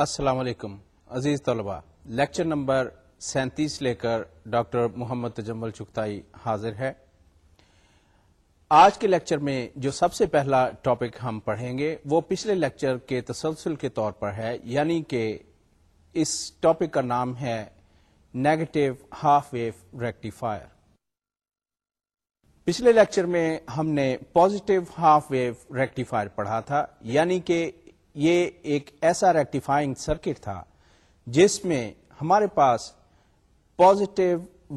السلام علیکم عزیز طلبا لیکچر نمبر سینتیس لے کر ڈاکٹر محمد تجمل چکتائی حاضر ہے آج کے لیکچر میں جو سب سے پہلا ٹاپک ہم پڑھیں گے وہ پچھلے لیکچر کے تسلسل کے طور پر ہے یعنی کہ اس ٹاپک کا نام ہے نیگیٹو ہاف ویو ریکٹیفائر پچھلے لیکچر میں ہم نے پازیٹو ہاف ویو ریکٹیفائر پڑھا تھا یعنی کہ یہ ایک ایسا ریکٹیفائنگ سرکٹ تھا جس میں ہمارے پاس پازیٹو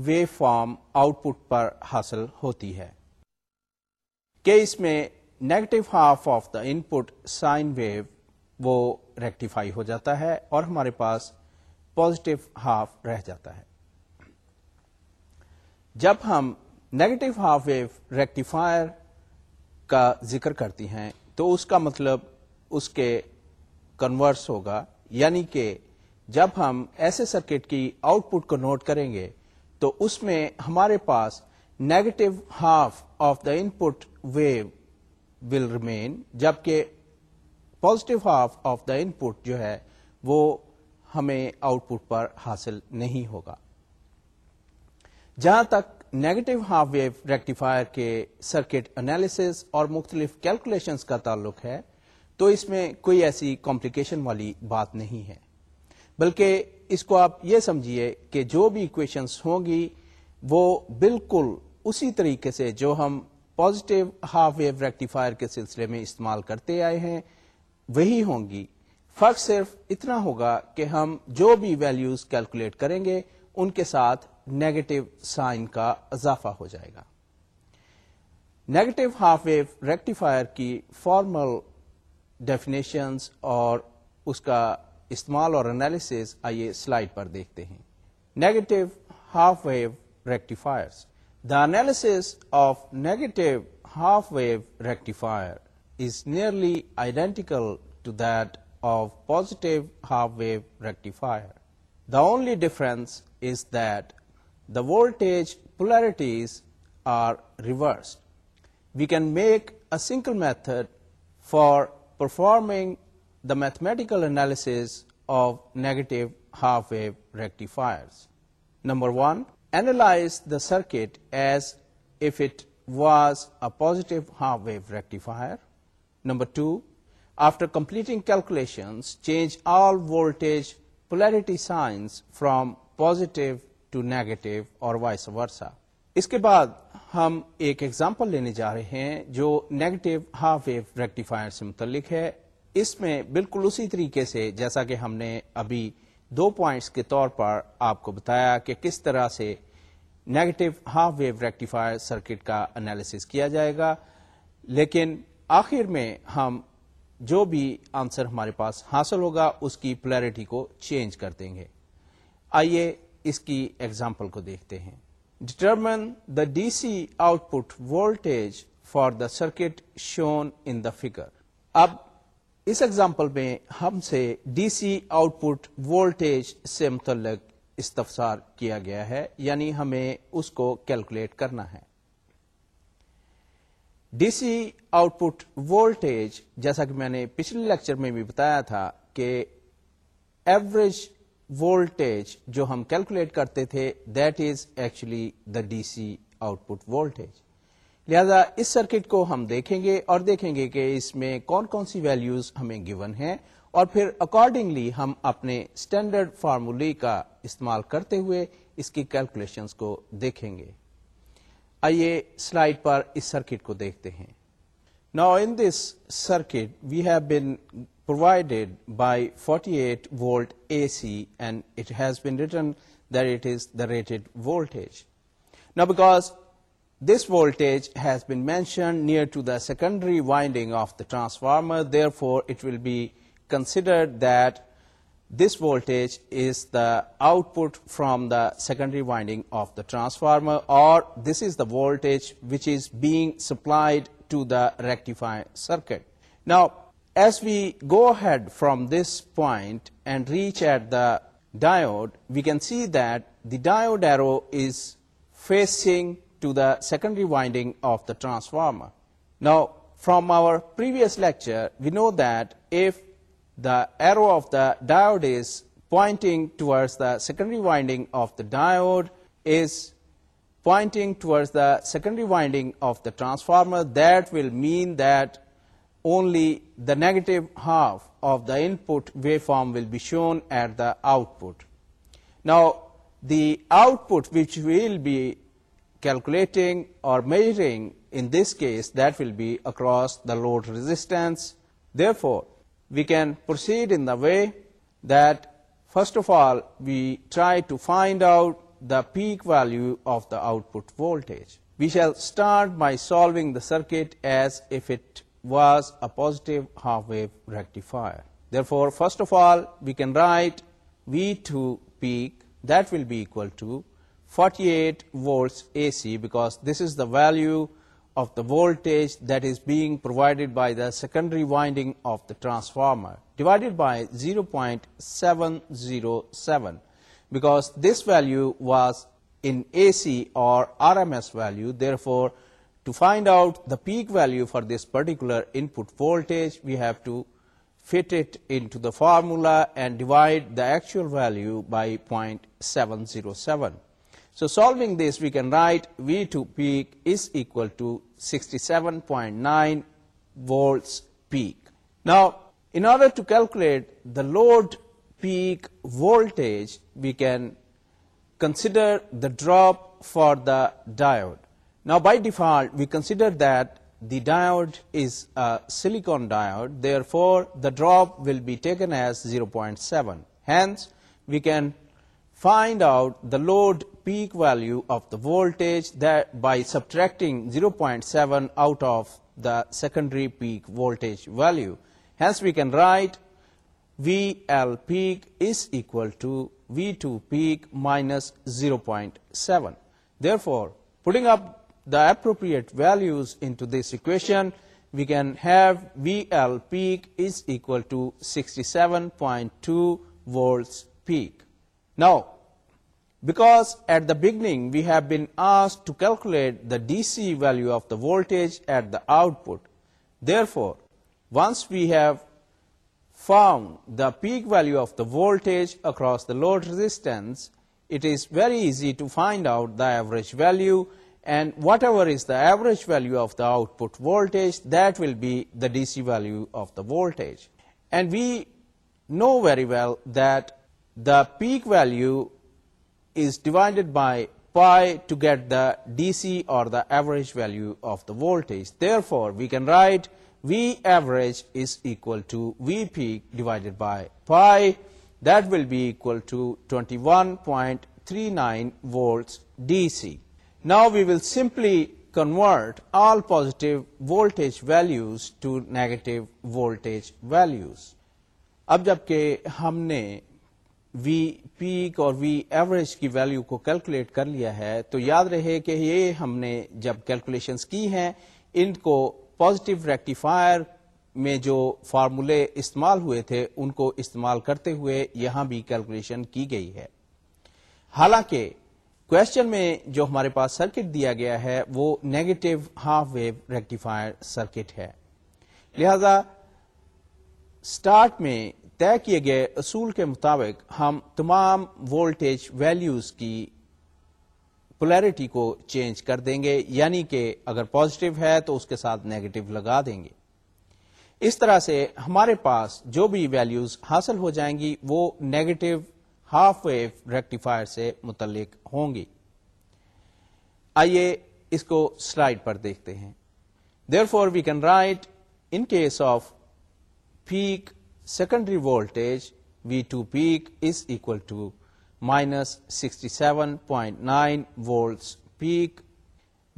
وے فارم آؤٹ پٹ پر حاصل ہوتی ہے کہ اس میں negative half of the input sine wave وہ ریکٹیفائی ہو جاتا ہے اور ہمارے پاس پازیٹو ہاف رہ جاتا ہے جب ہم نیگیٹو ہاف ویو ریکٹیفائر کا ذکر کرتی ہیں تو اس کا مطلب اس کے کنورس ہوگا یعنی کہ جب ہم ایسے سرکٹ کی آؤٹ پٹ کو نوٹ کریں گے تو اس میں ہمارے پاس negative half of the input wave will remain جبکہ positive half of the input جو ہے وہ ہمیں آؤٹ پٹ پر حاصل نہیں ہوگا جہاں تک نیگیٹو ہاف ویو ریکٹیفائر کے سرکٹ انالیس اور مختلف کیلکولیشنز کا تعلق ہے تو اس میں کوئی ایسی کمپلیکیشن والی بات نہیں ہے بلکہ اس کو آپ یہ سمجھیے کہ جو بھی ایکویشنز ہوں گی وہ بالکل اسی طریقے سے جو ہم پازیٹیو ہاف ویو ریکٹیفائر کے سلسلے میں استعمال کرتے آئے ہیں وہی ہوں گی فرق صرف اتنا ہوگا کہ ہم جو بھی ویلیوز کیلکولیٹ کریں گے ان کے ساتھ نیگیٹو سائن کا اضافہ ہو جائے گا نیگیٹو ہاف ویو ریکٹیفائر کی فارمل ڈیفینیشنز اور اس کا استعمال اور انالیسز آئیے سلائڈ پر دیکھتے ہیں negative half wave rectifiers the analysis of negative half wave rectifier is nearly identical to that of positive half wave rectifier the only difference is that the voltage polarities are reversed we can make a single method for performing the mathematical analysis of negative half-wave rectifiers. Number one, analyze the circuit as if it was a positive half-wave rectifier. Number two, after completing calculations, change all voltage polarity signs from positive to negative or vice versa. اس کے بعد ہم ایک example لینے جا رہے ہیں جو نیگیٹو ہاف ویو ریکٹیفائر سے متعلق ہے اس میں بالکل اسی طریقے سے جیسا کہ ہم نے ابھی دو پوائنٹس کے طور پر آپ کو بتایا کہ کس طرح سے negative half wave rectifier circuit کا انالیسس کیا جائے گا لیکن آخر میں ہم جو بھی آنسر ہمارے پاس حاصل ہوگا اس کی پلیئرٹی کو چینج کر دیں گے آئیے اس کی ایگزامپل کو دیکھتے ہیں determine the D C output volt for the circuit shown in figure اب اس ایگزامپل میں ہم سے D C output voltage سے متعلق استفسار کیا گیا ہے یعنی ہمیں اس کو کیلکولیٹ کرنا ہے D C output voltage جیسا کہ میں نے پچھلے لیکچر میں بھی بتایا تھا کہ ایوریج وولٹیج جو ہم کیلکولیٹ کرتے تھے that is actually the D C output voltage لہذا اس سرکٹ کو ہم دیکھیں گے اور دیکھیں گے کہ اس میں کون کون سی ویلوز ہمیں گیون ہیں اور پھر اکارڈنگلی ہم اپنے اسٹینڈرڈ فارمولی کا استعمال کرتے ہوئے اس کی کیلکولیشنس کو دیکھیں گے آئیے سلائڈ پر اس سرکٹ کو دیکھتے ہیں نا in this circuit we have been provided by 48 volt AC, and it has been written that it is the rated voltage. Now, because this voltage has been mentioned near to the secondary winding of the transformer, therefore it will be considered that this voltage is the output from the secondary winding of the transformer, or this is the voltage which is being supplied to the rectifier circuit. Now, as we go ahead from this point and reach at the diode, we can see that the diode arrow is facing to the secondary winding of the transformer. Now, from our previous lecture, we know that if the arrow of the diode is pointing towards the secondary winding of the diode, is pointing towards the secondary winding of the transformer, that will mean that only the negative half of the input waveform will be shown at the output. Now, the output which we will be calculating or measuring in this case, that will be across the load resistance. Therefore, we can proceed in the way that first of all we try to find out the peak value of the output voltage. We shall start by solving the circuit as if it was a pose wave rectified value of the voltage this being provided by the secondary winding of the transformer divided by zero point seven zero seven back this value was Anas value therefore To find out the peak value for this particular input voltage, we have to fit it into the formula and divide the actual value by 0.707. So, solving this, we can write V2 peak is equal to 67.9 volts peak. Now, in order to calculate the load peak voltage, we can consider the drop for the diode. Now, by default, we consider that the diode is a silicon diode, therefore, the drop will be taken as 0.7. Hence, we can find out the load peak value of the voltage that by subtracting 0.7 out of the secondary peak voltage value. Hence, we can write VL peak is equal to V2 peak minus 0.7. Therefore, putting up the appropriate values into this equation, we can have VL peak is equal to 67.2 volts peak. Now, because at the beginning we have been asked to calculate the DC value of the voltage at the output, therefore, once we have found the peak value of the voltage across the load resistance, it is very easy to find out the average value and what ever is average value of that put volt will be value of the volt we know very well the peak value divided by pi to get the D C اور now we will simply convert all voltage values to negative voltage values. اب جبکہ ہم نے V peak اور V average کی value کو calculate کر لیا ہے تو یاد رہے کہ یہ ہم نے جب کیلکولیشنس کی ہیں ان کو پوزیٹو ریکٹیفائر میں جو فارمولے استعمال ہوئے تھے ان کو استعمال کرتے ہوئے یہاں بھی کیلکولیشن کی گئی ہے حالانکہ کوشچن میں جو ہمارے پاس سرکٹ دیا گیا ہے وہ negative half wave rectifier circuit ہے لہذا اسٹارٹ میں طے کیے گئے اصول کے مطابق ہم تمام وولٹیج ویلیوز کی پولیرٹی کو چینج کر دیں گے یعنی کہ اگر پازیٹو ہے تو اس کے ساتھ نیگیٹو لگا دیں گے اس طرح سے ہمارے پاس جو بھی ویلیوز حاصل ہو جائیں گی وہ نیگیٹو ہاف ویو ریکٹیفائر سے متعلق ہوں گی آئیے اس کو سلائڈ پر دیکھتے ہیں therefore we can write in case of peak secondary volt V two peak is equal to minus sixty seven point nine volt peak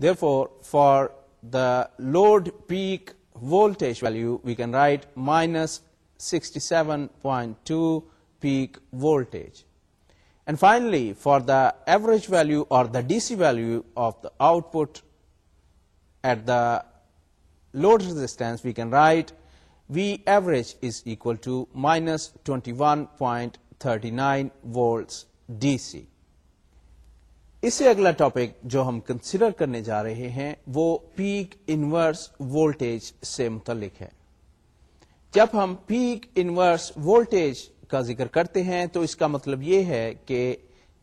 therefore for the load peak voltage value we can write minus sixty seven point two peak voltage and finally for the average value اور the D C value of the output at the load resistance we can write V average is equal to minus twenty one point thirty nine volt D C اس سے اگلا topic جو ہم consider کرنے جا رہے ہیں وہ پیک انورس وولٹیج سے متعلق ہے جب ہم پیک انورس وولٹیج کا ذکر کرتے ہیں تو اس کا مطلب یہ ہے کہ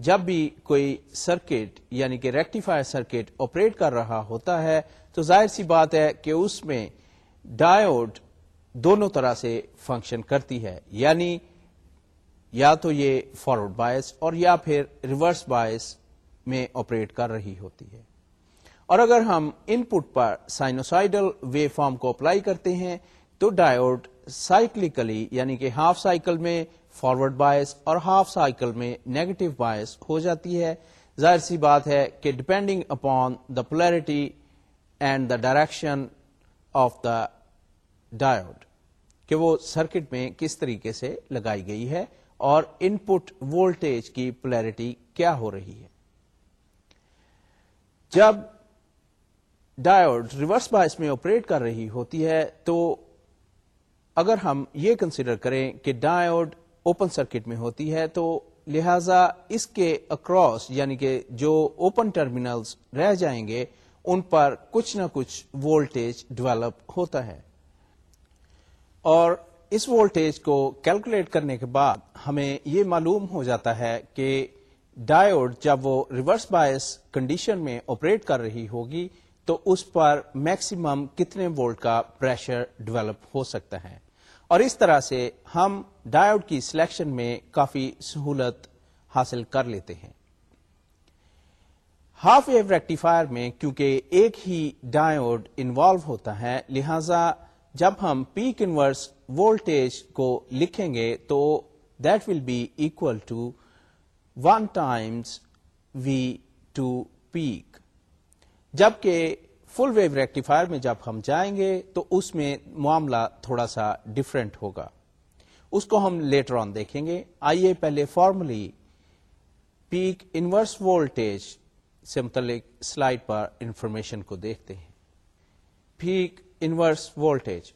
جب بھی کوئی سرکٹ یعنی کہ ریکٹیفائر سرکٹ آپریٹ کر رہا ہوتا ہے تو ظاہر سی بات ہے کہ اس میں ڈایوڈ دونوں طرح سے فنکشن کرتی ہے یعنی یا تو یہ فارورڈ باعث اور یا پھر ریورس باعث میں آپریٹ کر رہی ہوتی ہے اور اگر ہم ان پٹ پر سائنوسائڈل ویو فارم کو اپلائی کرتے ہیں تو ڈایوڈ سائیکلیکلی یعنی کہ ہاف سائیکل میں فارورڈ باعث اور ہاف سائیکل میں نیگیٹو بائس ہو جاتی ہے ظاہر سی بات ہے کہ depending upon the polarity and the direction of the diode کہ وہ سرکٹ میں کس طریقے سے لگائی گئی ہے اور ان پٹ وولٹ کی پلیئرٹی کیا ہو رہی ہے جب ڈایوڈ ریورس بائس میں آپریٹ کر رہی ہوتی ہے تو اگر ہم یہ کنسیڈر کریں کہ ڈائیوڈ اوپن سرکٹ میں ہوتی ہے تو لہذا اس کے اکراس یعنی کہ جو اوپن ٹرمینلز رہ جائیں گے ان پر کچھ نہ کچھ وولٹیج ڈیولپ ہوتا ہے اور اس وولٹیج کو کیلکولیٹ کرنے کے بعد ہمیں یہ معلوم ہو جاتا ہے کہ ڈائیوڈ جب وہ ریورس بایس کنڈیشن میں آپریٹ کر رہی ہوگی تو اس پر میکسیمم کتنے وولٹ کا پریشر ڈیولپ ہو سکتا ہے اور اس طرح سے ہم ڈائیوڈ کی سلیکشن میں کافی سہولت حاصل کر لیتے ہیں ہاف ایو ریکٹیفائر میں کیونکہ ایک ہی ڈائیوڈ انوالو ہوتا ہے لہذا جب ہم پیک انورس وولٹیج کو لکھیں گے تو that will be equal to one times V two peak جبکہ فل ویو ریکٹیفائر میں جب ہم جائیں گے تو اس میں معاملہ تھوڑا سا ڈفرینٹ ہوگا اس کو ہم لیٹر آن دیکھیں گے آئیے پہلے فارملی پیک انورس وولٹیج سے متعلق سلائڈ پر انفارمیشن کو دیکھتے ہیں peak inverse voltage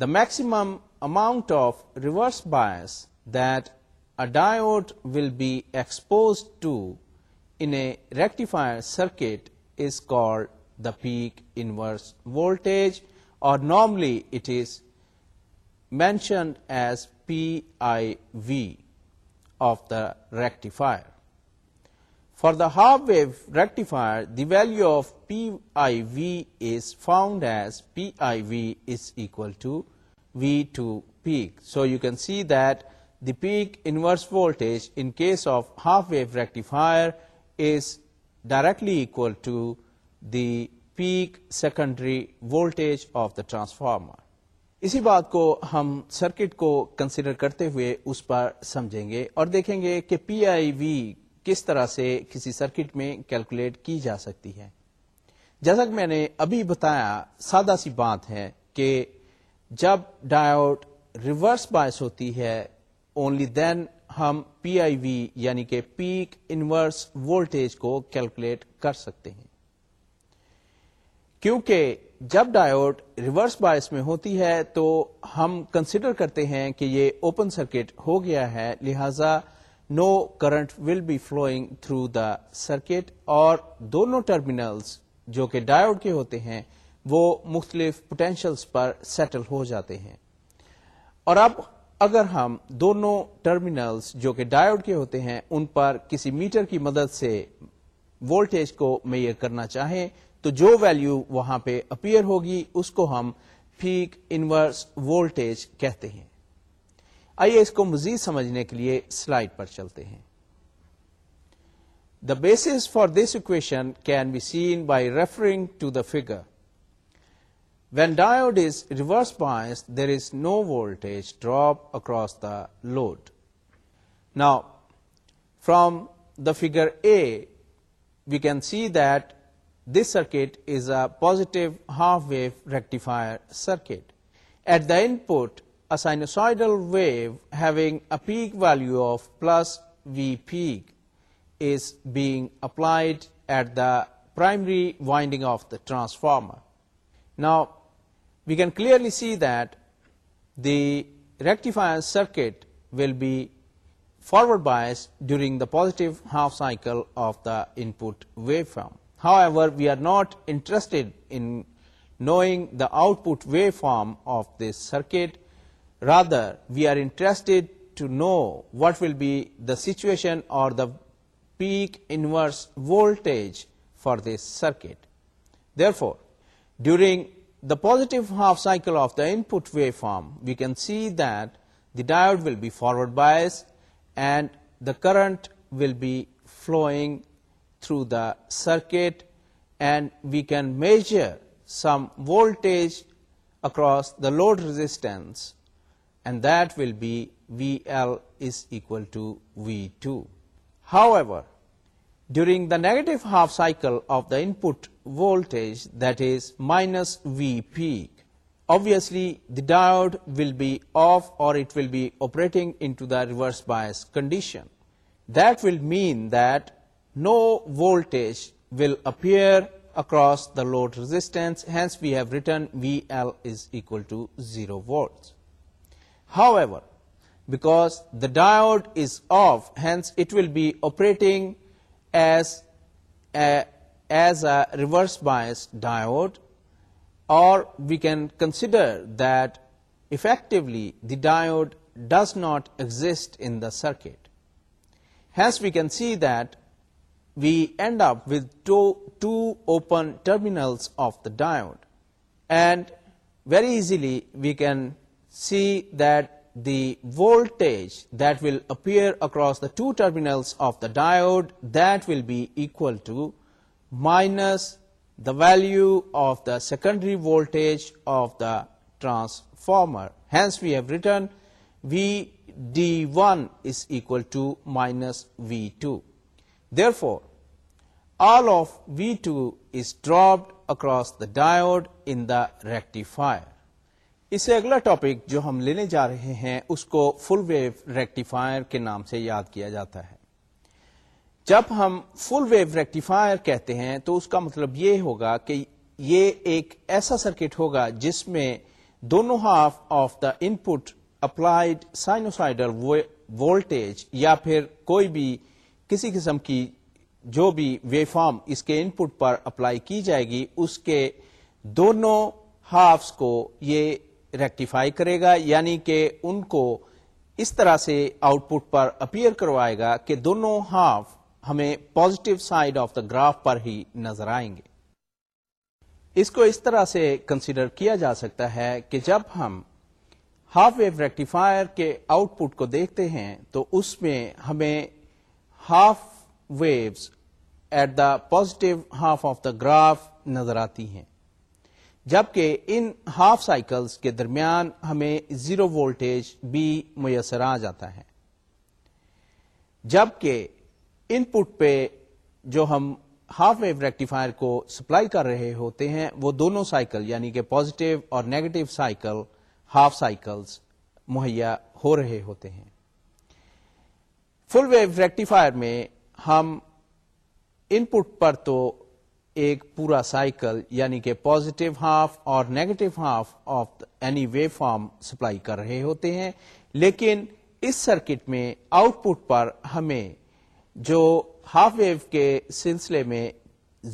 the maximum amount of reverse bias that a diode will be exposed to rectifier circuit is called the peak inverse voltage, or normally it is mentioned as PIV of the rectifier. For the half wave rectifier, the value of PIV is found as PIV is equal to V2 peak. So, you can see that the peak inverse voltage in case of half wave rectifier is directly equal to the secondary voltage of the transformer اسی بات کو ہم circuit کو consider کرتے ہوئے اس پر سمجھیں گے اور دیکھیں گے کہ پی آئی وی کس طرح سے کسی سرکٹ میں کیلکولیٹ کی جا سکتی ہے جیسا کہ میں نے ابھی بتایا سادہ سی بات ہے کہ جب ڈائٹ ریورس باعث ہوتی ہے اونلی دین ہم پی آئی وی یعنی کہ پیک انورس وولٹیج کو کیلکولیٹ کر سکتے ہیں کیونکہ جب ڈائیوڈ ریورس بایس میں ہوتی ہے تو ہم کنسیڈر کرتے ہیں کہ یہ اوپن سرکٹ ہو گیا ہے لہذا no current will be flowing through the circuit اور دونوں ٹرمینلز جو کہ ڈایوڈ کے ہوتے ہیں وہ مختلف پوٹینشلس پر سیٹل ہو جاتے ہیں اور اب اگر ہم دونوں ٹرمینلز جو کہ ڈایوڈ کے ہوتے ہیں ان پر کسی میٹر کی مدد سے وولٹیج کو میئر کرنا چاہیں تو جو ویلو وہاں پہ اپیئر ہوگی اس کو ہم پیک انورس وولٹیج کہتے ہیں آئیے اس کو مزید سمجھنے کے لیے سلائڈ پر چلتے ہیں the base for this equation can be seen by referring to the figure when diode is reverse بائنس there is no voltage drop across the load now from the figure a we can see that This circuit is a positive half-wave rectifier circuit. At the input, a sinusoidal wave having a peak value of plus V peak is being applied at the primary winding of the transformer. Now, we can clearly see that the rectifier circuit will be forward biased during the positive half cycle of the input waveform. However, we are not interested in knowing the output waveform of this circuit. Rather, we are interested to know what will be the situation or the peak inverse voltage for this circuit. Therefore, during the positive half cycle of the input waveform, we can see that the diode will be forward biased and the current will be flowing through the circuit, and we can measure some voltage across the load resistance, and that will be VL is equal to V2. However, during the negative half cycle of the input voltage, that is minus V peak, obviously the diode will be off, or it will be operating into the reverse bias condition. That will mean that no voltage will appear across the load resistance, hence we have written VL is equal to 0 volts. However, because the diode is off, hence it will be operating as a reverse biased diode, or we can consider that effectively the diode does not exist in the circuit. Hence, we can see that we end up with two open terminals of the diode, and very easily we can see that the voltage that will appear across the two terminals of the diode, that will be equal to minus the value of the secondary voltage of the transformer. Hence, we have written V D1 is equal to minus V2. All of V two is dropped across the diode in the rectifier اس سے اگلا topic جو ہم لینے جا رہے ہیں اس کو فل ویو ریکٹیفائر کے نام سے یاد کیا جاتا ہے جب ہم فل ویو ریکٹیفائر کہتے ہیں تو اس کا مطلب یہ ہوگا کہ یہ ایک ایسا سرکٹ ہوگا جس میں دونوں half of the input applied sinusoidal voltage یا پھر کوئی بھی کسی قسم کی جو بھی وے فارم اس کے ان پٹ پر اپلائی کی جائے گی اس کے دونوں ہافس کو یہ ریکٹیفائی کرے گا یعنی کہ ان کو اس طرح سے آؤٹ پٹ پر اپیئر کروائے گا کہ دونوں ہاف ہمیں positive side of the graph پر ہی نظر آئیں گے اس کو اس طرح سے کنسیڈر کیا جا سکتا ہے کہ جب ہم ہاف ویو ریکٹیفائر کے آؤٹ پٹ کو دیکھتے ہیں تو اس میں ہمیں half waves at the positive half of the graph نظر آتی ہیں جبکہ ان ہاف سائیکلز کے درمیان ہمیں زیرو وولٹیج بھی میسر آ جاتا ہے جبکہ ان پٹ پہ جو ہم ہاف ویو ریکٹیفائر کو سپلائی کر رہے ہوتے ہیں وہ دونوں سائیکل یعنی کہ پوزیٹو اور نیگیٹو سائیکل ہاف سائیکلز مہیا ہو رہے ہوتے ہیں فل ویو ریکٹیفائر میں ہم ان پٹ پر تو ایک پورا سائیکل یعنی کہ پوزیٹیو ہاف اور negative half of any wave form supply کر رہے ہوتے ہیں لیکن اس سرکٹ میں آؤٹ پٹ پر ہمیں جو ہاف ویو کے سلسلے میں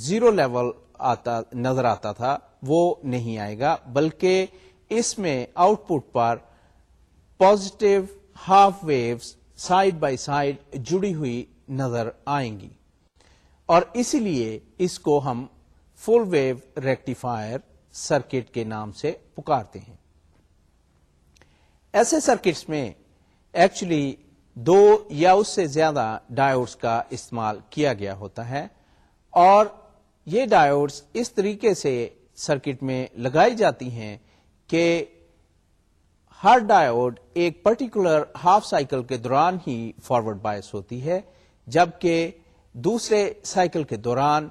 زیرو لیول آتا نظر آتا تھا وہ نہیں آئے گا بلکہ اس میں آؤٹ پٹ پر positive half waves side by side جڑی ہوئی نظر آئیں گی اور اسی لیے اس کو ہم فل ویو ریکٹیفائر سرکٹ کے نام سے پکارتے ہیں ایسے سرکٹس میں ایکچولی دو یا اس سے زیادہ کا استعمال کیا گیا ہوتا ہے اور یہ ڈایوڈس اس طریقے سے سرکٹ میں لگائی جاتی ہیں کہ ہر ڈائیوڈ ایک پرٹیکولر ہاف سائیکل کے دوران ہی فارورڈ بایس ہوتی ہے جبکہ دوسرے سائیکل کے دوران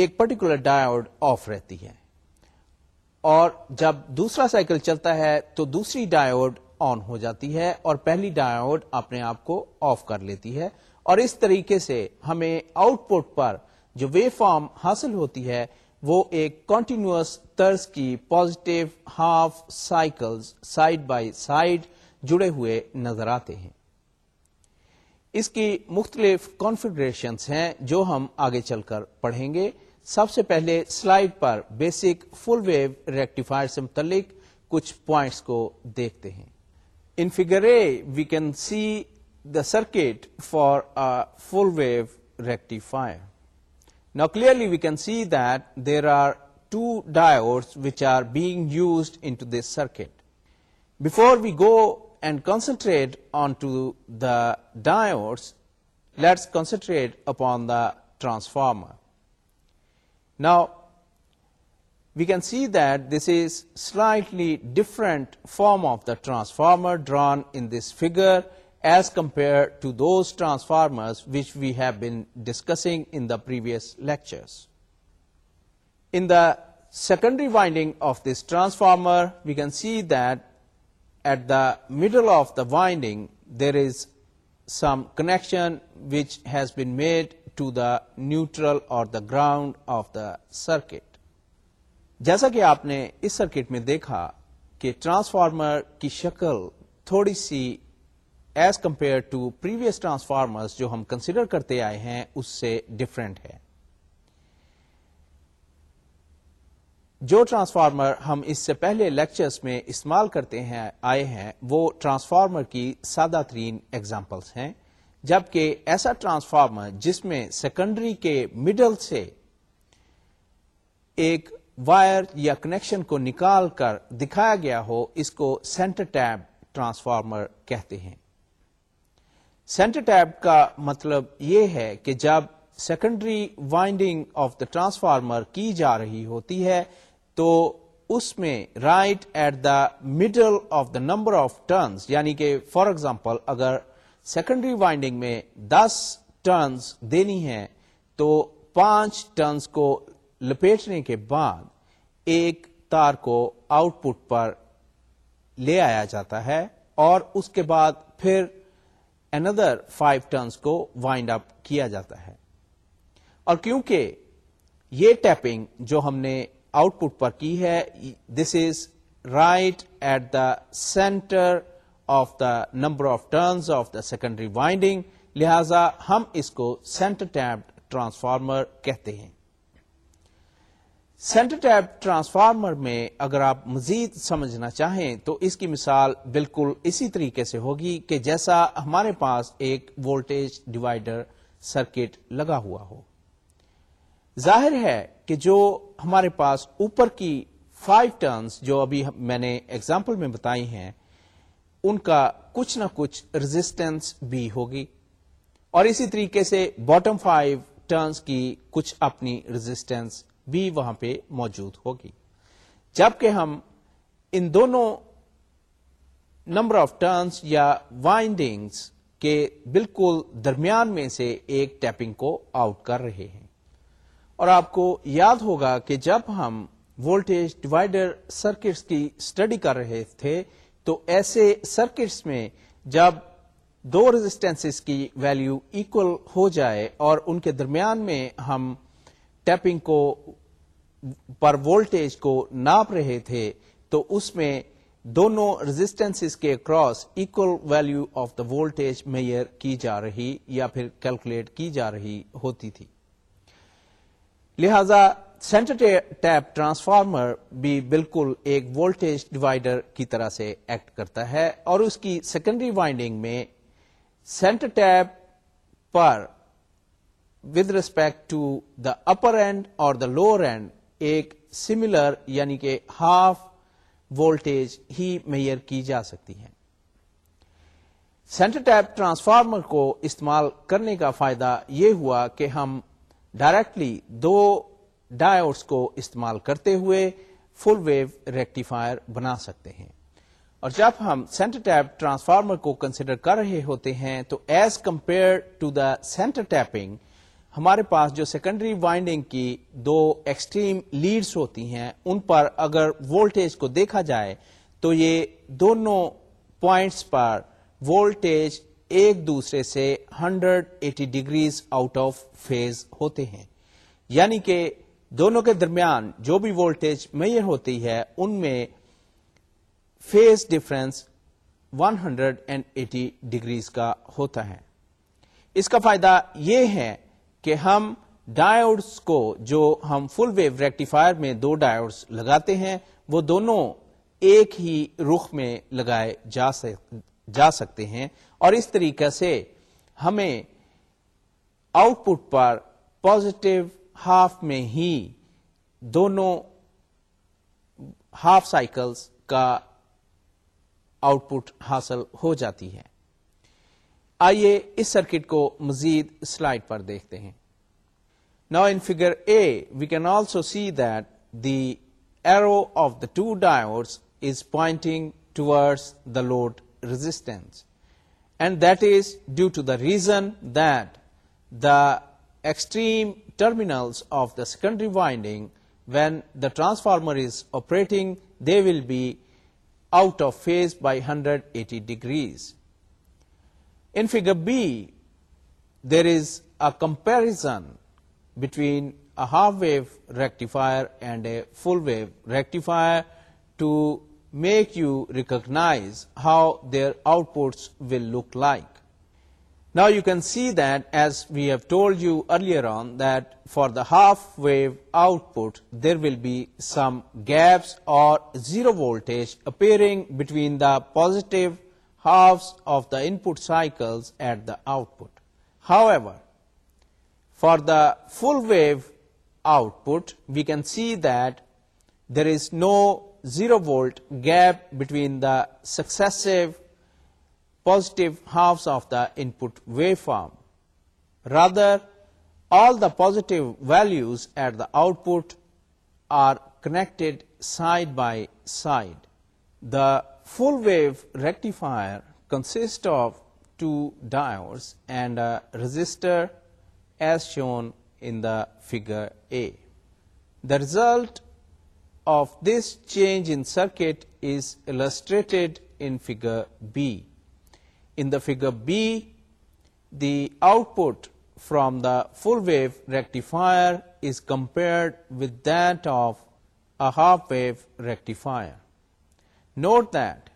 ایک پرٹیکولر ڈائیوڈ آف رہتی ہے اور جب دوسرا سائیکل چلتا ہے تو دوسری ڈائیوڈ آن ہو جاتی ہے اور پہلی ڈائیوڈ اپنے آپ کو آف کر لیتی ہے اور اس طریقے سے ہمیں آؤٹ پٹ پر جو ویو فارم حاصل ہوتی ہے وہ ایک کنٹینیوس کی positive half cycles side by side جڑے ہوئے نظر آتے ہیں اس کی مختلف کانفیڈریشن ہیں جو ہم آگے چل کر پڑھیں گے سب سے پہلے سلائڈ پر بیسک فل ویو ریکٹیفائر سے متعلق کچھ پوائنٹس کو دیکھتے ہیں in figure a we can see the circuit for full wave rectifier نا clearly we can see that there are two diodes which are being used into this circuit. Before we go and concentrate onto the diodes, let's concentrate upon the transformer. Now, we can see that this is slightly different form of the transformer drawn in this figure as compared to those transformers which we have been discussing in the previous lectures. The secondary winding of this transformer we can see the middle of the winding there is some connection which has been made to the neutral اور the ground of the circuit جیسا کہ آپ نے اس circuit میں دیکھا کہ transformer کی شکل تھوڑی سی as compare to previous transformer جو ہم کنسیڈر کرتے آئے ہیں اس سے ڈفرینٹ ہے جو ٹرانسفارمر ہم اس سے پہلے لیکچرز میں استعمال کرتے ہیں آئے ہیں وہ ٹرانسفارمر کی سادہ ترین ایگزامپلس ہیں جبکہ ایسا ٹرانسفارمر جس میں سیکنڈری کے مڈل سے ایک وائر یا کنیکشن کو نکال کر دکھایا گیا ہو اس کو سینٹر ٹیب ٹرانسفارمر کہتے ہیں سینٹر ٹیب کا مطلب یہ ہے کہ جب secondary winding of the transformer کی جا رہی ہوتی ہے تو اس میں right at the middle of the number of turns یعنی کہ فار ایگزامپل اگر سیکنڈری وائنڈنگ میں دس ٹرنس دینی ہے تو پانچ ٹرنس کو لپیٹنے کے بعد ایک تار کو آؤٹ پٹ پر لے آیا جاتا ہے اور اس کے بعد پھر اندر فائیو ٹرنس کو وائنڈ اپ کیا جاتا ہے اور کیونکہ یہ ٹیپنگ جو ہم نے آؤٹ پٹ پر کی ہے this is right at the centre of the number of turns of the secondary winding لہذا ہم اس کو سینٹر ٹیپ ٹرانسفارمر کہتے ہیں سینٹر ٹیپ ٹرانسفارمر میں اگر آپ مزید سمجھنا چاہیں تو اس کی مثال بالکل اسی طریقے سے ہوگی کہ جیسا ہمارے پاس ایک وولٹیج ڈیوائڈر سرکٹ لگا ہوا ہو ظاہر ہے کہ جو ہمارے پاس اوپر کی فائیو ٹرنس جو ابھی میں نے ایگزامپل میں بتائی ہیں ان کا کچھ نہ کچھ رزسٹینس بھی ہوگی اور اسی طریقے سے باٹم فائیو ٹرنس کی کچھ اپنی رزسٹینس بھی وہاں پہ موجود ہوگی جبکہ ہم ان دونوں نمبر آف ٹرنس یا وائنڈنگس کے بالکل درمیان میں سے ایک ٹیپنگ کو آؤٹ کر رہے ہیں اور آپ کو یاد ہوگا کہ جب ہم وولٹیج ڈیوائڈر سرکٹس کی اسٹڈی کر رہے تھے تو ایسے سرکٹس میں جب دو رزسٹینس کی ویلو اکول ہو جائے اور ان کے درمیان میں ہم ٹیپنگ کو پر وولٹیج کو ناپ رہے تھے تو اس میں دونوں رزسٹینس کے cross equal value of the voltage measure کی جا رہی یا پھر کیلکولیٹ کی جا رہی ہوتی تھی لہذا سینٹر ٹیپ ٹرانسفارمر بھی بالکل ایک وولٹیج ڈیوائڈر کی طرح سے ایکٹ کرتا ہے اور اس کی سیکنڈری وائنڈنگ میں سینٹر ٹیپ پر with respect to the upper end اور دا لوور اینڈ ایک سملر یعنی کہ ہاف وولٹیج ہی میئر کی جا سکتی ہے سینٹر ٹیپ ٹرانسفارمر کو استعمال کرنے کا فائدہ یہ ہوا کہ ہم ڈائریکٹلی دو ڈائیوڈس کو استعمال کرتے ہوئے فل ویو ریکٹیفائر بنا سکتے ہیں اور جب ہم سینٹر ٹیپ ٹرانسفارمر کو کنسیڈر کر رہے ہوتے ہیں تو as compare to the centre tapping ہمارے پاس جو سیکنڈری وائنڈنگ کی دو ایکسٹریم لیڈز ہوتی ہیں ان پر اگر وولٹیج کو دیکھا جائے تو یہ دونوں پوائنٹس پر وولٹیج ایک دوسرے سے hundred eighty degrees out of phase ہوتے ہیں یعنی کہ دونوں کے درمیان جو بھی وولٹیج میئر ہوتی ہے ان میں فیز ڈفرینس 180 ڈگریز کا ہوتا ہے اس کا فائدہ یہ ہے کہ ہم ڈائیوڈز کو جو ہم فل ویو ریکٹیفائر میں دو ڈائیوڈز لگاتے ہیں وہ دونوں ایک ہی رخ میں لگائے جا سکتے ہیں اور اس طریقے سے ہمیں آؤٹ پٹ پر پوزیٹو ہاف میں ہی دونوں ہاف سائیکلز کا آؤٹ پٹ حاصل ہو جاتی ہے آئیے اس سرکٹ کو مزید سلائڈ پر دیکھتے ہیں نا in figure a we can also see that the arrow of the two diodes is pointing toward the load resistance And that is due to the reason that the extreme terminals of the secondary winding, when the transformer is operating, they will be out of phase by 180 degrees. In figure B, there is a comparison between a half wave rectifier and a full wave rectifier to make you recognize how their outputs will look like. Now you can see that, as we have told you earlier on, that for the half wave output there will be some gaps or zero voltage appearing between the positive halves of the input cycles at the output. However, for the full wave output, we can see that there is no 0 volt gap between the successive positive halves of the input waveform. Rather, all the positive values at the output are connected side by side. The full wave rectifier consists of two diodes and a resistor as shown in the figure A. The result of this change in circuit is illustrated in figure B. In the figure B, the output from the full wave rectifier is compared with that of a half wave rectifier. Note that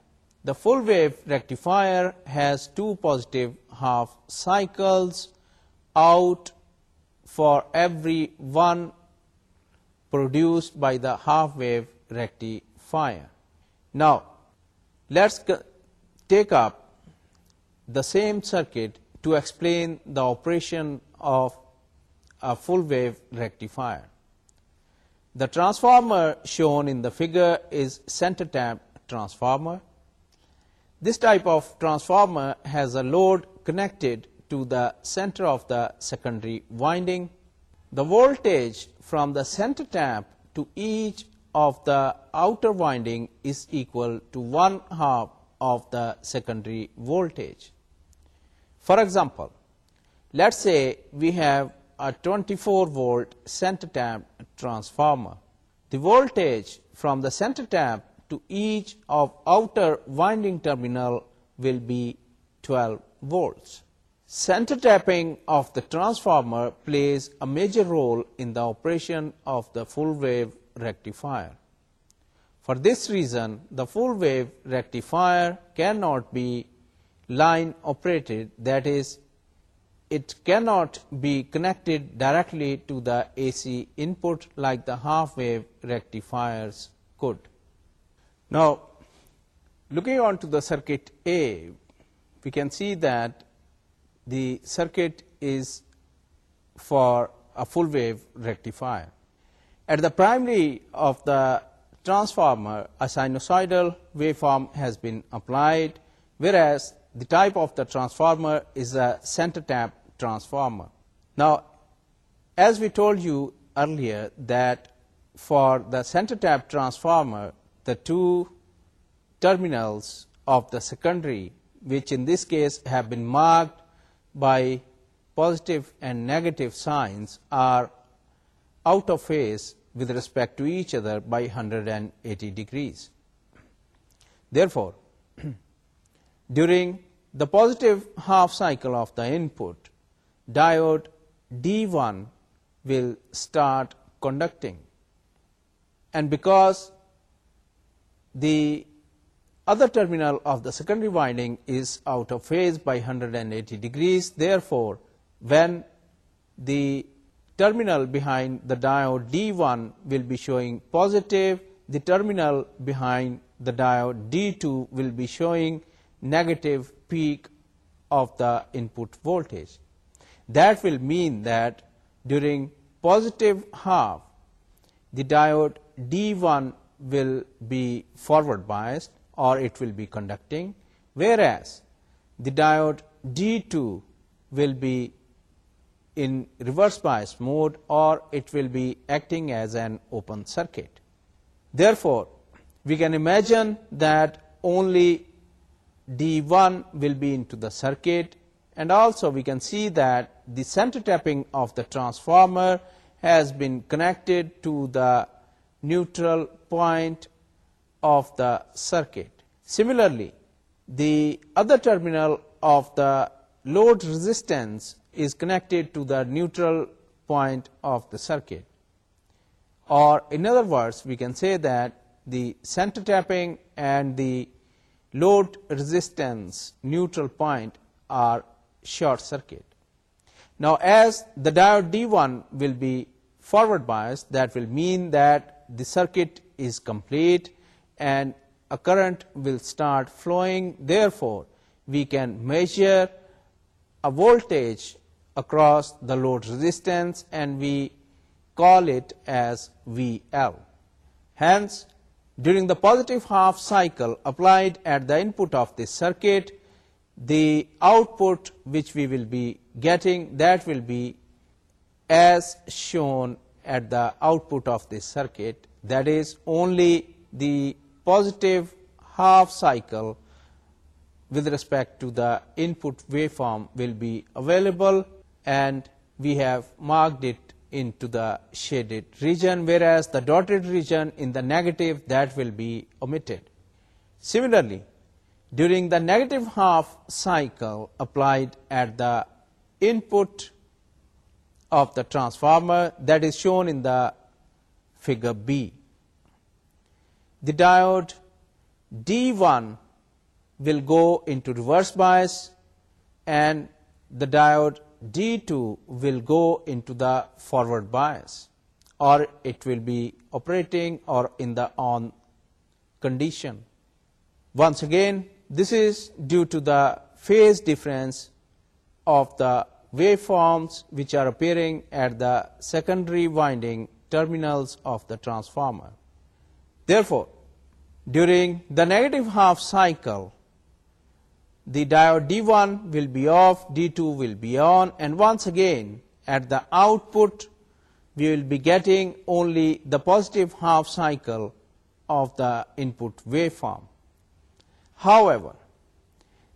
the full wave rectifier has two positive half cycles out for every one produced by the half-wave rectifier. Now, let's take up the same circuit to explain the operation of a full-wave rectifier. The transformer shown in the figure is center-tap transformer. This type of transformer has a load connected to the center of the secondary winding. The voltage from the center tap to each of the outer winding is equal to 1/2 of the secondary voltage. For example, let us say we have a 24 volt center tap transformer. The voltage from the center tap to each of outer winding terminal will be 12 volts. Center tapping of the transformer plays a major role in the operation of the full wave rectifier. For this reason, the full wave rectifier cannot be line operated, that is, it cannot be connected directly to the AC input like the half wave rectifiers could. Now, looking on to the circuit A, we can see that the circuit is for a full wave rectifier. At the primary of the transformer, a sinusoidal waveform has been applied, whereas the type of the transformer is a center tap transformer. Now, as we told you earlier, that for the center tap transformer, the two terminals of the secondary, which in this case have been marked by positive and negative signs are out of phase with respect to each other by 180 degrees. Therefore, during the positive half cycle of the input, diode D1 will start conducting, and because the other terminal of the secondary winding is out of phase by 180 degrees. Therefore, when the terminal behind the diode D1 will be showing positive, the terminal behind the diode D2 will be showing negative peak of the input voltage. That will mean that during positive half, the diode D1 will be forward biased or it will be conducting, whereas the diode D2 will be in reverse bias mode, or it will be acting as an open circuit. Therefore, we can imagine that only D1 will be into the circuit, and also we can see that the center tapping of the transformer has been connected to the neutral point of the circuit. Similarly, the other terminal of the load resistance is connected to the neutral point of the circuit. Or in other words, we can say that the center tapping and the load resistance neutral point are short circuit. Now, as the diode D1 will be forward biased, that will mean that the circuit is complete and a current will start flowing. Therefore, we can measure a voltage across the load resistance, and we call it as VL. Hence, during the positive half cycle applied at the input of this circuit, the output which we will be getting, that will be as shown at the output of this circuit, that is only the positive half cycle with respect to the input waveform will be available, and we have marked it into the shaded region, whereas the dotted region in the negative, that will be omitted. Similarly, during the negative half cycle applied at the input of the transformer, that is shown in the figure B the diode D1 will go into reverse bias and the diode D2 will go into the forward bias, or it will be operating or in the on condition. Once again, this is due to the phase difference of the waveforms which are appearing at the secondary winding terminals of the transformer. Therefore, during the negative half cycle, the diode D1 will be off, D2 will be on, and once again at the output we will be getting only the positive half cycle of the input waveform. However,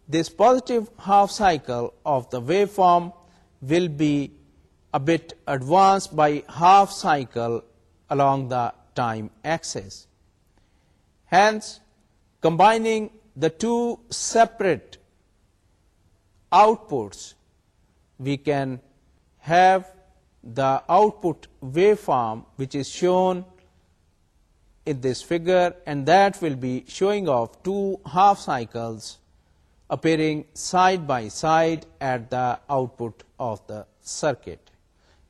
this positive half cycle of the waveform will be a bit advanced by half cycle along the time axis. Hence, combining the two separate outputs, we can have the output waveform which is shown in this figure, and that will be showing off two half cycles appearing side by side at the output of the circuit.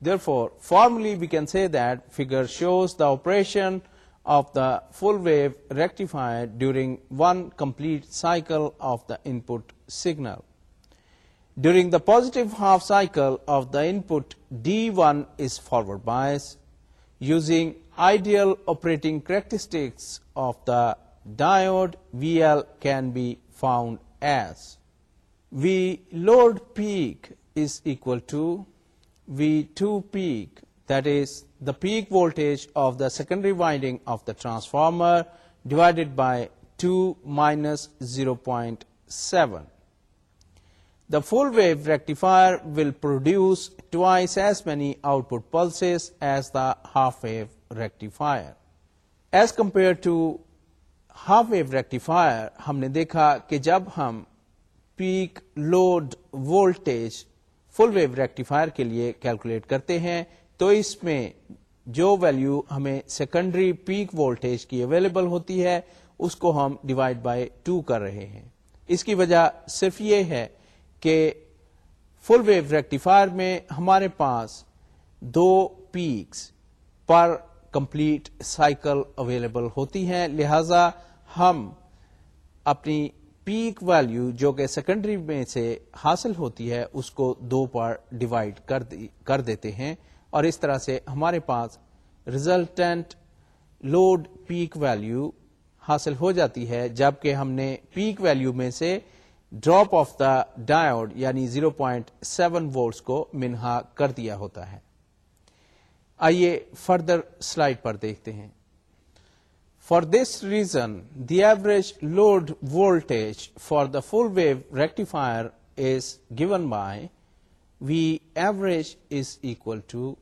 Therefore, formally we can say that figure shows the operation of the full wave rectifier during one complete cycle of the input signal. During the positive half cycle of the input, D1 is forward biased using ideal operating characteristics of the diode. VL can be found as V load peak is equal to V2 peak peak volt of the secondary winding of the transformer divided by two minus zero point seven the full wave rectifier will produce many output pulse as the half wave rectifier as compare to half wave rectifier ہم نے دیکھا کہ جب ہم peak load volt full wave rectifier کے لیے calculate کرتے ہیں تو اس میں جو ویلو ہمیں سیکنڈری پیک وولٹیج کی اویلیبل ہوتی ہے اس کو ہم ڈیوائڈ بائی ٹو کر رہے ہیں اس کی وجہ صرف یہ ہے کہ فل ویو ریکٹیفائر میں ہمارے پاس دو پیکس پر کمپلیٹ سائیکل اویلیبل ہوتی ہیں لہذا ہم اپنی پیک ویلو جو کہ سیکنڈری میں سے حاصل ہوتی ہے اس کو دو پر ڈیوائڈ کر دیتے ہیں اور اس طرح سے ہمارے پاس ریزلٹنٹ لوڈ پیک ویلو حاصل ہو جاتی ہے جبکہ ہم نے پیک ویلو میں سے ڈراپ آف دا ڈایوڈ یعنی 0.7 پوائنٹ وولٹس کو منہا کر دیا ہوتا ہے آئیے فردر سلائڈ پر دیکھتے ہیں for this reason the average load volt for the full wave rectifier is given by V average is equal to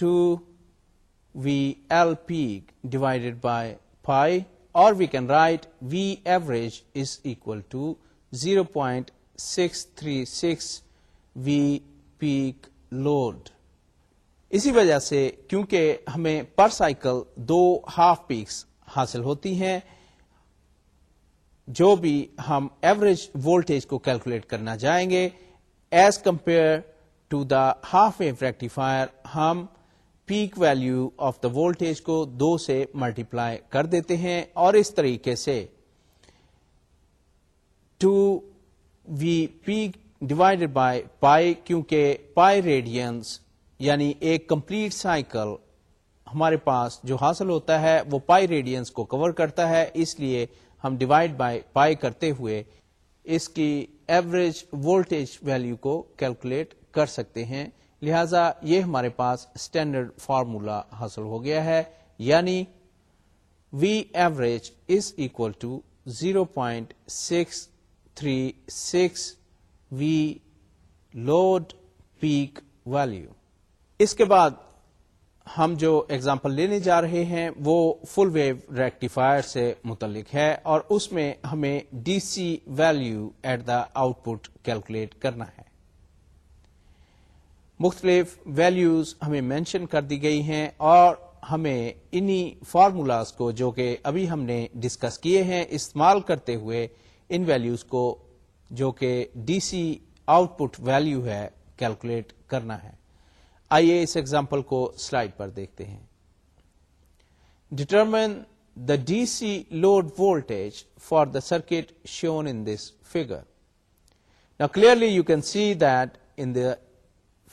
two V L P divided by five اور we can write V average is equal to zero point six three six V peak load اسی وجہ سے کیونکہ ہمیں پر cycle دو half peaks حاصل ہوتی ہیں جو بھی ہم ایوریج وولٹیج کو کیلکولیٹ کرنا جائیں گے as compare to the half wave rectifier ہم peak value of the voltage کو دو سے ملٹیپلائی کر دیتے ہیں اور اس طریقے سے two V peak divide by pi کیونکہ پائی ریڈینس یعنی ایک کمپلیٹ سائیکل ہمارے پاس جو حاصل ہوتا ہے وہ پائی ریڈینس کو کور کرتا ہے اس لیے ہم ڈیوائڈ بائی پائی کرتے ہوئے اس کی ایوریج وولٹیج ویلو کو کیلکولیٹ کر سکتے ہیں لہذا یہ ہمارے پاس اسٹینڈرڈ فارمولا حاصل ہو گیا ہے یعنی V average is equal to zero point six three six V load peak value اس کے بعد ہم جو اگزامپل لینے جا رہے ہیں وہ فل ویو ریکٹیفائر سے متعلق ہے اور اس میں ہمیں D C value at the output calculate کرنا ہے مختلف ویلوز ہمیں مینشن کر دی گئی ہیں اور ہمیں انہی فارمولاز کو جو کہ ابھی ہم نے ڈسکس کیے ہیں استعمال کرتے ہوئے ان ویلوز کو جو کہ D C output value ہے کیلکولیٹ کرنا ہے آئیے اس ایگزامپل کو سلائڈ پر دیکھتے ہیں determine the D C load volt for the circuit shown in this figure نا clearly you can see that in the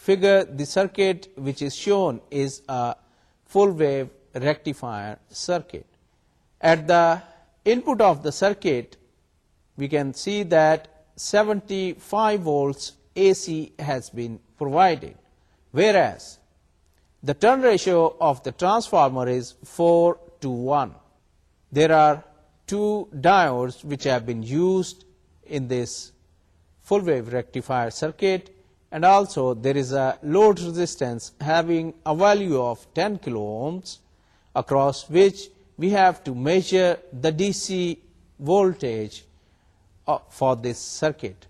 figure the circuit which is shown is a full wave rectifier circuit at the input of the circuit we can see that seventy five volt A C has been provided whereas the turn ratio of the transformer is 4 to 1. There are 2 diodes which have been used in this full wave rectifier circuit, and also there is a load resistance having a value of 10 kilo ohms, across which we have to measure the DC voltage uh, for this circuit.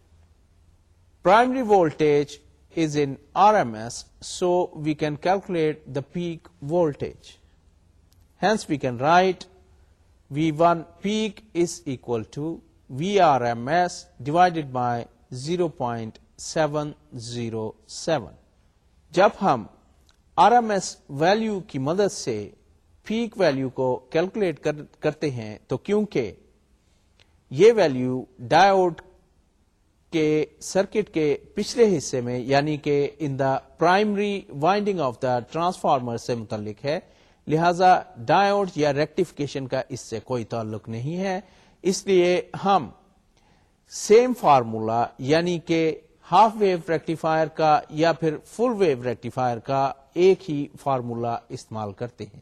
Primary voltage RMS so we can calculate the peak volt hence we can write V one peak equal to V R M S divided by zero point seven zero seven جب ہم R M S value کی مدد سے peak value کو calculate کرتے ہیں تو کیونکہ یہ ویلو ڈاؤٹ کہ سرکٹ کے پچھلے حصے میں یعنی کہ in the primary winding of the transformer سے متعلق ہے لہذا ڈائیوڈ یا ریکٹیفکیشن کا اس سے کوئی تعلق نہیں ہے اس لیے ہم سیم فارمولا یعنی کہ ہاف ویو ریکٹیفائر کا یا پھر فل ویو ریکٹیفائر کا ایک ہی فارمولا استعمال کرتے ہیں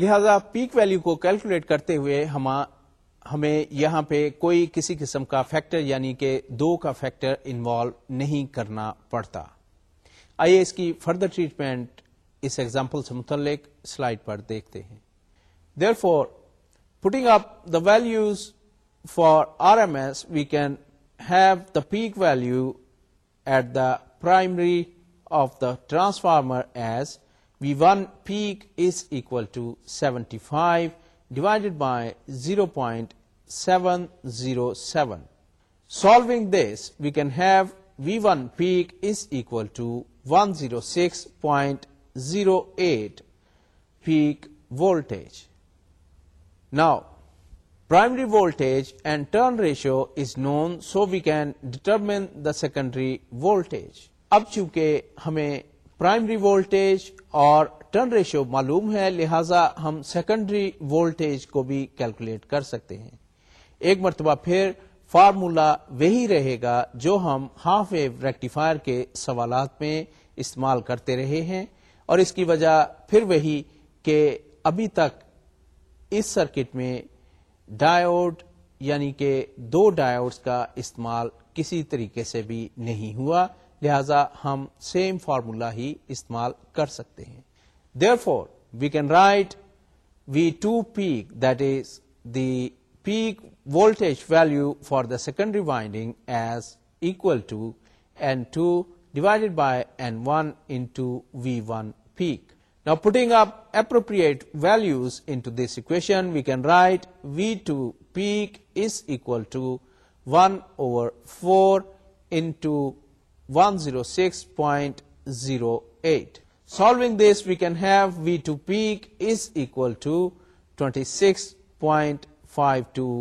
لہذا پیک ویلیو کو کیلکولیٹ کرتے ہوئے ہم ہمیں یہاں پہ کوئی کسی قسم کا فیکٹر یعنی کہ دو کا فیکٹر انوالو نہیں کرنا پڑتا آئیے اس کی فردر ٹریٹمنٹ اس ایگزامپل سے متعلق سلائڈ پر دیکھتے ہیں therefore putting up the values for R M S we can have the peak value at the primary of the transformer as V one peak is equal to seventy five ج now primary voltage and turn ratio is known so we can determine the secondary voltage اب چونکہ ہمیں primary voltage اور turn ratio معلوم ہے لہذا ہم secondary voltage کو بھی کیلکولیٹ کر سکتے ہیں ایک مرتبہ پھر فارمولا وہی رہے گا جو ہم ہاف ویو ریکٹیفائر کے سوالات میں استعمال کرتے رہے ہیں اور اس کی وجہ پھر وہی کہ ابھی تک اس سرکٹ میں ڈائیوڈ یعنی کہ دو ڈائیوڈز کا استعمال کسی طریقے سے بھی نہیں ہوا لہذا ہم سیم فارمولا ہی استعمال کر سکتے ہیں Therefore, we can write V2 peak, that is the peak voltage value for the secondary winding, as equal to N2 divided by N1 into V1 peak. Now, putting up appropriate values into this equation, we can write V2 peak is equal to 1 over 4 into 106.08. سالوگ دس we can have V two peak equal to twenty six point five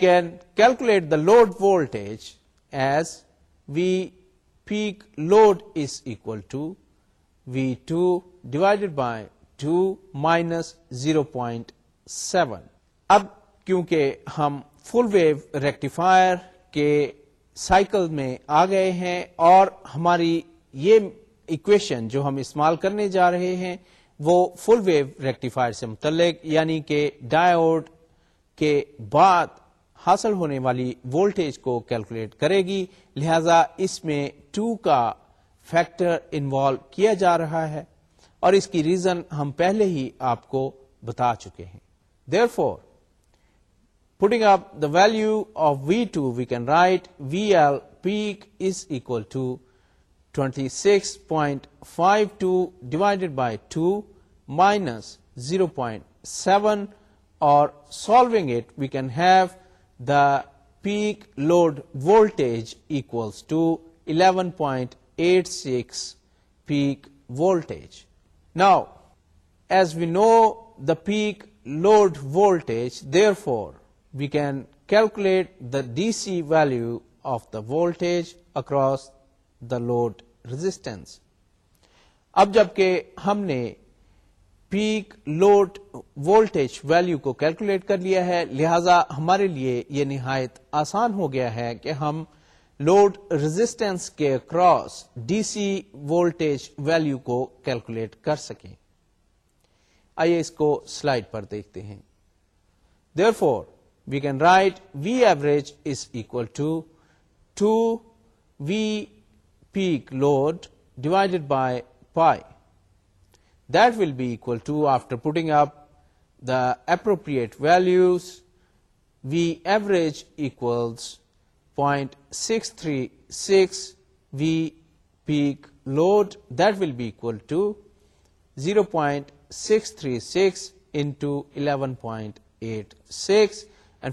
can calculate the load voltage as V peak load is equal to V two divided by two minus zero point seven اب کیونکہ ہم full wave rectifier کے cycle میں آ گئے ہیں اور ہماری یہ ایکویشن جو ہم استعمال کرنے جا رہے ہیں وہ فل ویو ریکٹیفائر سے متعلق یعنی کہ ڈائیوڈ کے بعد حاصل ہونے والی وولٹیج کو کیلکولیٹ کرے گی لہذا اس میں ٹو کا فیکٹر انوالو کیا جا رہا ہے اور اس کی ریزن ہم پہلے ہی آپ کو بتا چکے ہیں therefore Putting up the value of V2, we can write VL peak is equal to 26.52 divided by 2 minus 0.7, or solving it, we can have the peak load voltage equals to 11.86 peak voltage. Now, as we know the peak load voltage, therefore, we can calculate the D C value of the across across the load اب جبکہ ہم نے peak load voltage value کو calculate کر لیا ہے لہذا ہمارے لیے یہ نہایت آسان ہو گیا ہے کہ ہم لوڈ رزسٹینس کے across D C voltage value کو کیلکولیٹ کر سکیں آئیے اس کو سلائڈ پر دیکھتے ہیں therefore we can write V average is equal to 2 V peak load divided by pi. That will be equal to, after putting up the appropriate values, V average equals 0.636 V peak load, that will be equal to 0.636 into 11.86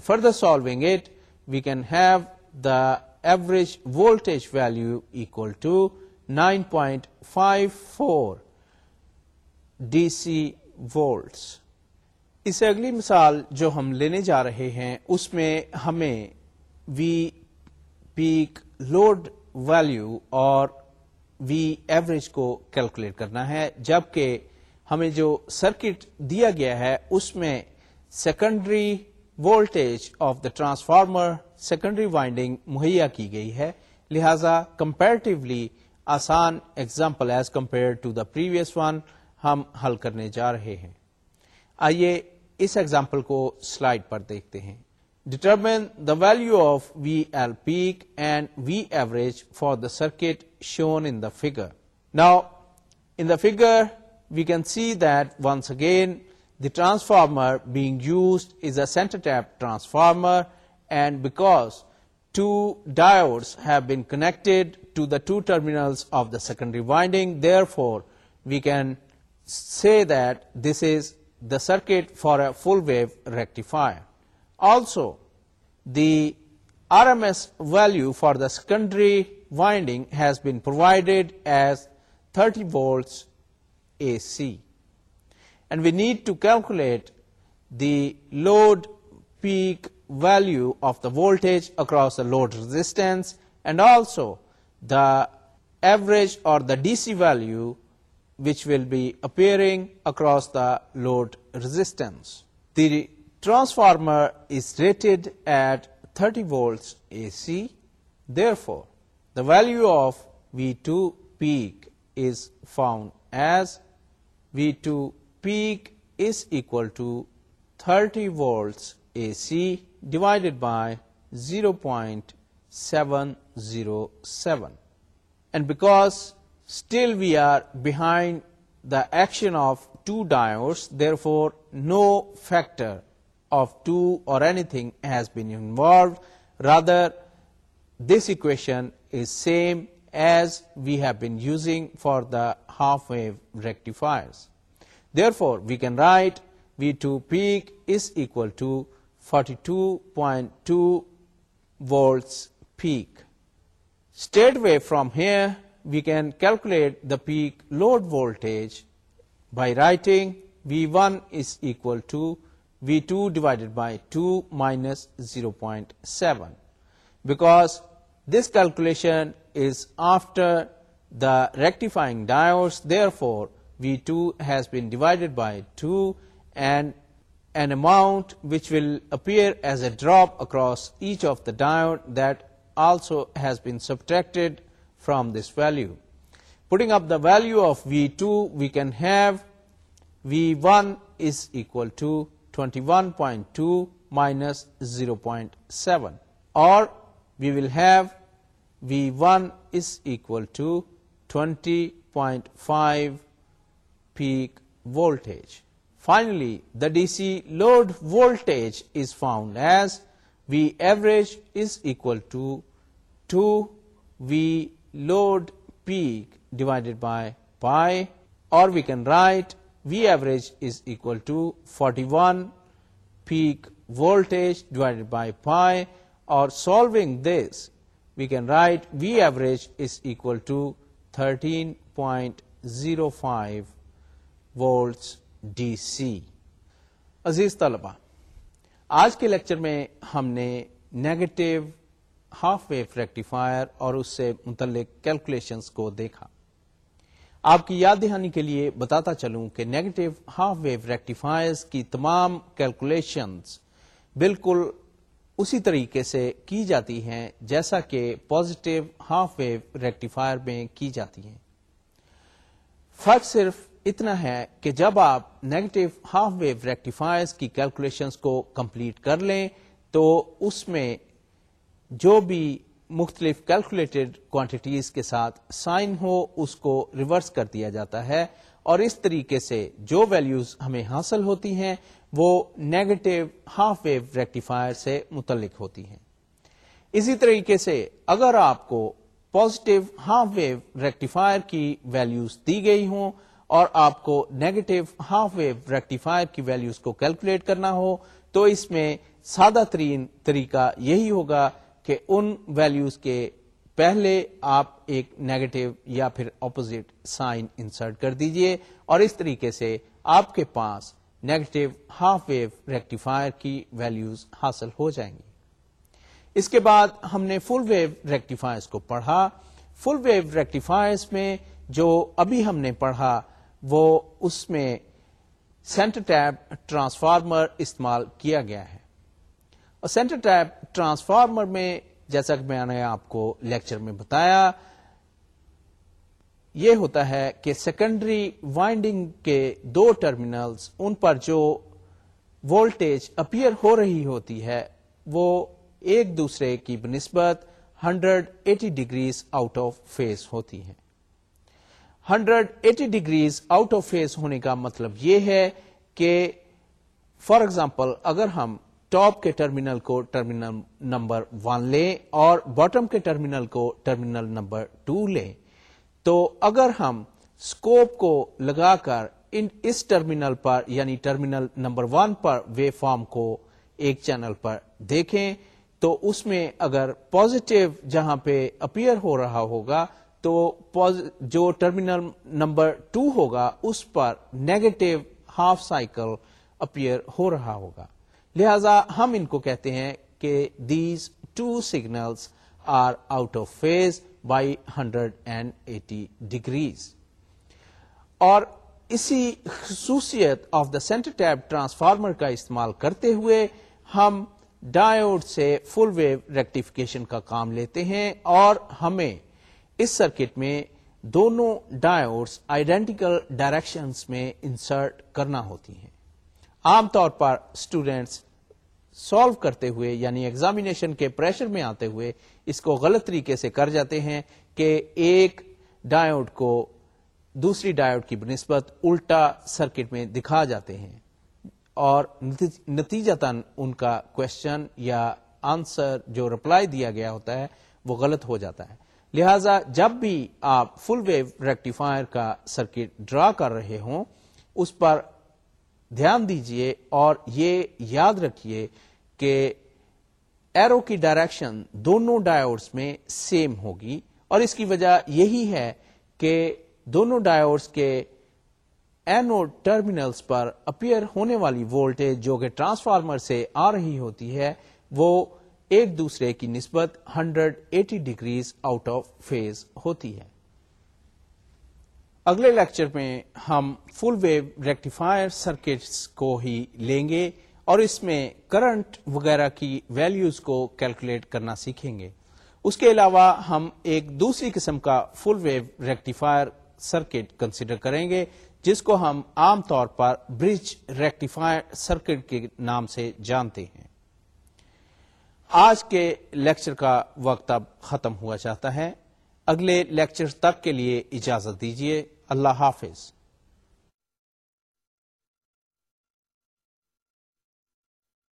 further further it we can have the average average value equal to nine point five four D C اسے اگلی مثال جو ہم لینے جا رہے ہیں اس میں ہمیں وی پیک لوڈ ویلو اور وی ایوریج کو کیلکولیٹ کرنا ہے جبکہ ہمیں جو سرکٹ دیا گیا ہے اس میں secondary voltage of the transformer secondary winding مہیا کی گئی ہے لہذا کمپیرٹیولی آسان example as compare to the previous one ہم حل کرنے جا رہے ہیں آئیے اس ایگزامپل کو سلائڈ پر دیکھتے ہیں determine the value of V L peak and V average for the circuit shown in figure now in the figure we can see that once again The transformer being used is a center tap transformer, and because two diodes have been connected to the two terminals of the secondary winding, therefore we can say that this is the circuit for a full wave rectifier. Also, the RMS value for the secondary winding has been provided as 30 volts AC and we need to calculate the load peak value of the voltage across the load resistance, and also the average or the DC value which will be appearing across the load resistance. The transformer is rated at 30 volts AC. Therefore, the value of V2 peak is found as V2 peak is equal to 30 volts AC divided by 0.707. And because still we are behind the action of two diodes, therefore no factor of 2 or anything has been involved. Rather, this equation is same as we have been using for the half wave rectifiers. Therefore, we can write V2 peak is equal to 42.2 volts peak. Straight away from here, we can calculate the peak load voltage by writing V1 is equal to V2 divided by 2 minus 0.7, because this calculation is after the rectifying diodes. Therefore, V2 has been divided by 2, and an amount which will appear as a drop across each of the diode that also has been subtracted from this value. Putting up the value of V2, we can have V1 is equal to 21.2 minus 0.7, or we will have V1 is equal to 20.5 peak voltage. Finally, the DC load voltage is found as V average is equal to 2V load peak divided by pi, or we can write V average is equal to 41 peak voltage divided by pi, or solving this we can write V average is equal to 13.05 volts D C عزیز طلبا آج کے lecture میں ہم نے negative half wave rectifier اور اس سے متعلق کیلکولیشنس کو دیکھا آپ کی یاد دہانی کے لیے بتاتا چلوں کہ نیگیٹو ہاف ویو ریکٹیفائرز کی تمام کیلکولیشنز بالکل اسی طریقے سے کی جاتی ہیں جیسا کہ پوزیٹیو ہاف ویو ریکٹیفائر میں کی جاتی ہیں فرق صرف اتنا ہے کہ جب آپ نیگیٹو ہاف ویو ریکٹیفائرز کی کیلکولیشن کو کمپلیٹ کر لیں تو اس میں جو بھی مختلف کیلکولیٹڈ کوانٹیٹیز کے ساتھ سائن ہو اس کو ریورس کر دیا جاتا ہے اور اس طریقے سے جو ویلیوز ہمیں حاصل ہوتی ہیں وہ نیگیٹو ہاف ویو ریکٹیفائر سے متعلق ہوتی ہیں اسی طریقے سے اگر آپ کو پازیٹو ہاف ویو ریکٹیفائر کی ویلیوز دی گئی ہوں اور آپ کو نیگیٹو ہاف ویو ریکٹیفائر کی ویلیوز کو کیلکولیٹ کرنا ہو تو اس میں سادہ ترین طریقہ یہی ہوگا کہ ان ویلیوز کے پہلے آپ ایک نیگیٹو یا پھر اپوزٹ سائن انسرٹ کر دیجئے اور اس طریقے سے آپ کے پاس نیگیٹو ہاف ویو ریکٹیفائر کی ویلیوز حاصل ہو جائیں گی اس کے بعد ہم نے فل ویو ریکٹیفائرس کو پڑھا فل ویو ریکٹیفائرس میں جو ابھی ہم نے پڑھا وہ اس میں سینٹر ٹیپ ٹرانسفارمر استعمال کیا گیا ہے اور سینٹر ٹیپ ٹرانسفارمر میں جیسا کہ میں نے آپ کو لیکچر میں بتایا یہ ہوتا ہے کہ سیکنڈری وائنڈنگ کے دو ٹرمینلز ان پر جو وولٹیج اپیئر ہو رہی ہوتی ہے وہ ایک دوسرے کی بنسبت hundred eighty degrees out of phase ہوتی ہے hundred eighty degrees out of phase ہونے کا مطلب یہ ہے کہ فار ایگزامپل اگر ہم ٹاپ کے ٹرمینل کو ٹرمینل نمبر لیں اور باٹم کے ٹرمینل کو ٹرمینل نمبر ٹو لیں تو اگر ہم اسکوپ کو لگا کر اس ٹرمینل پر یعنی ٹرمینل نمبر ون پر وے فارم کو ایک چینل پر دیکھیں تو اس میں اگر پوزیٹو جہاں پہ اپیئر ہو رہا ہوگا تو جو ٹرمینل نمبر ٹو ہوگا اس پر نیگیٹو ہاف سائیکل اپیئر ہو رہا ہوگا لہذا ہم ان کو کہتے ہیں کہ these two signals are out of phase by hundred and eighty degrees اور اسی خصوصیت of the centre tap transformer کا استعمال کرتے ہوئے ہم ڈایوڈ سے فل ویو ریکٹیفکیشن کا کام لیتے ہیں اور ہمیں اس سرکٹ میں دونوں ڈائیوڈز آئیڈینٹیکل ڈائریکشنز میں انسرٹ کرنا ہوتی ہیں عام طور پر اسٹوڈینٹس سالو کرتے ہوئے یعنی ایگزامینیشن کے پریشر میں آتے ہوئے اس کو غلط طریقے سے کر جاتے ہیں کہ ایک ڈایوڈ کو دوسری ڈایوڈ کی بنسبت الٹا سرکٹ میں دکھا جاتے ہیں اور نتیجاتن ان کا کوشچن یا آنسر جو رپلائی دیا گیا ہوتا ہے وہ غلط ہو جاتا ہے لہذا جب بھی آپ فل ویو ریکٹیفائر کا سرکٹ ڈرا کر رہے ہوں اس پر دھیان دیجئے اور یہ یاد رکھیے کہ ایرو کی ڈائریکشن دونوں ڈایورس میں سیم ہوگی اور اس کی وجہ یہی ہے کہ دونوں ڈایورس کے اینو ٹرمینلز پر اپیئر ہونے والی وولٹیج جو کہ ٹرانسفارمر سے آ رہی ہوتی ہے وہ ایک دوسرے کی نسبت 180 eighty degrees out of phase ہوتی ہے اگلے لیکچر میں ہم فل ویو ریکٹیفائر سرکٹس کو ہی لیں گے اور اس میں کرنٹ وغیرہ کی ویلیوز کو کیلکولیٹ کرنا سیکھیں گے اس کے علاوہ ہم ایک دوسری قسم کا full wave rectifier circuit consider کریں گے جس کو ہم عام طور پر برج ریکٹیفائر سرکٹ کے نام سے جانتے ہیں آج کے لیکچر کا وقت اب ختم ہوا چاہتا ہے اگلے لیکچر تک کے لیے اجازت دیجیے اللہ حافظ